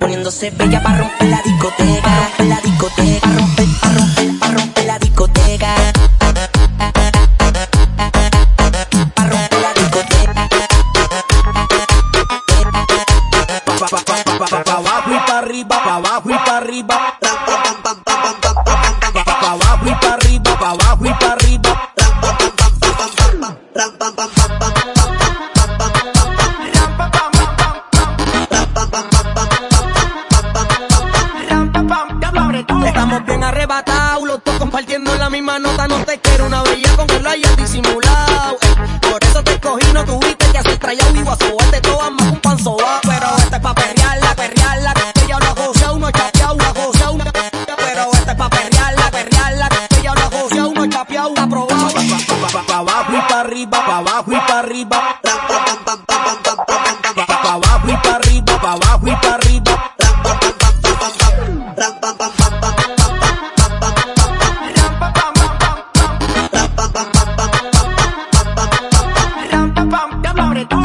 Poniéndose bella para romper la discoteca, la discoteca, romper, para romper, romper la discoteca. La discoteca. Pa' abajo y pa' arriba, pa' abajo y pa' arriba. Pa' abajo y pa' pa'. Estamos bien arrebatados, los dos compartiendo la misma nota. No te quiero una bella con que lo disimulado. Por eso te escogí, no tuviste que hacer trayado y a sobarte todas más arriba, pa' abajo y pa' arriba. Pa' abajo y pa' arriba, pa' abajo y pa' arriba.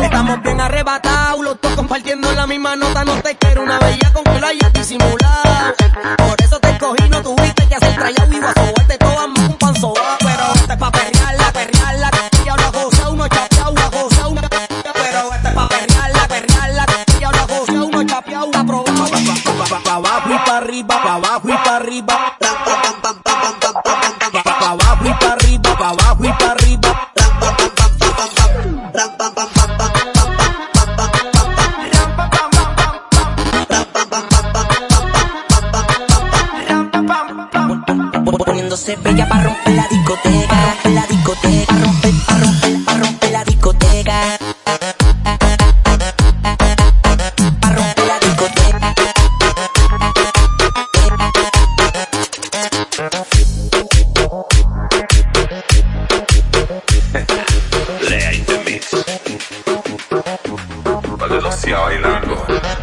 Estamos bien arrebatados, los dos compartiendo la misma nota. No te quiero una bella con que lo hayas disimulado. Abajo y pa' arriba. Pa' abajo y pa' arriba, pa' abajo y pa' arriba. Poniéndose bella para romper la discoteca. Valencia bailando.